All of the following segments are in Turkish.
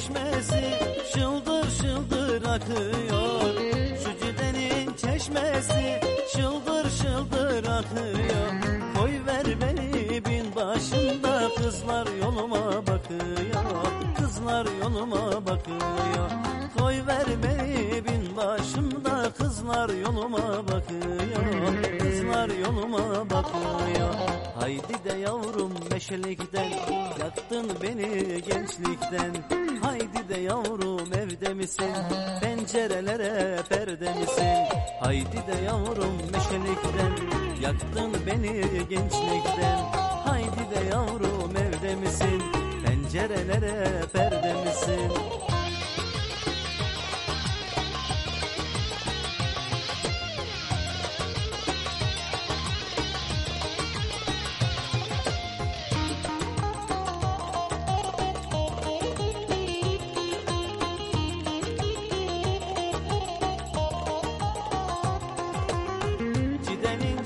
çeşmesi şıldır şıldır akıyor. Şu cidenin çeşmesi şıldır şıldır akıyor. Koy ver beni bin başında kızlar yoluma bakıyor. Kızlar yoluma bakıyor. Koy ver beni bin başımda kızlar yoluma bakıyor Kızlar yoluma bakıyor Haydi de yavrum meşelikten Yaktın beni gençlikten. Haydi de yavrum evde misin? Pencerelere perde misin? Haydi de yavrum meşelikten Yaktın beni gençlikten. Haydi de yavrum evde misin? Pencerelere perde misin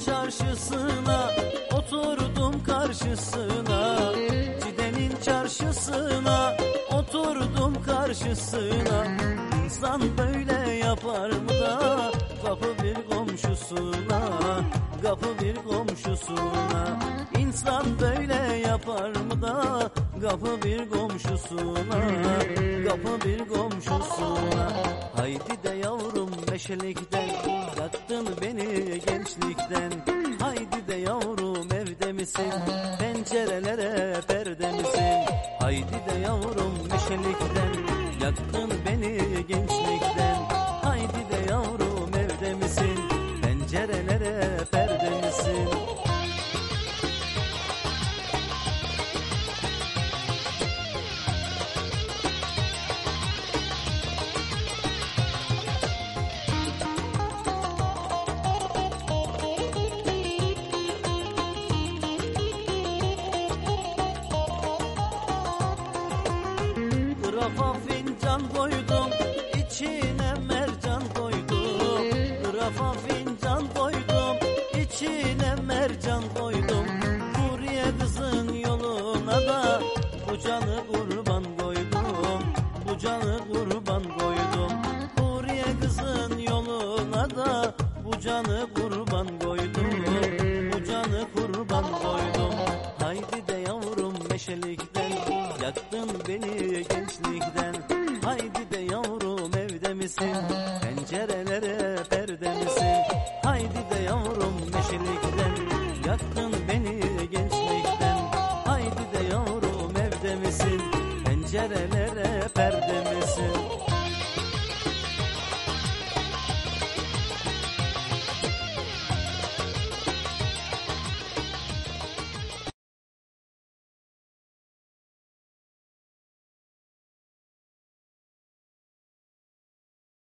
çarşısına oturdum karşısına. Cidenin çarşısına oturdum karşısına. İnsan böyle yapar mı da kapı bir komşusuna Kapı bir komşusuna. İnsan böyle yapar mı da? Kapı bir komşusuna. Kapı bir komşusuna. Haydi de yavrum meşelikten Yaktın beni gençlikten. Haydi de yavrum evde misin? Pencerelere perde misin? Haydi de yavrum meşelikten Yaktın beni gençlikten Rafa fincan koydum içine mercan koydum. Rafa fincan koydum içine mercan koydum. Huriye kızın yoluna da bu canı kurban koydum. Bu canı kurban koydum. Huriye kızın yoluna da bu canı kurban Haydi de yavrum evde misin? Pencerelere perde misin? Haydi de yavrum meşelikten Yaktın beni gençlikten. Haydi de yavrum evde misin? Pencerelere perde misin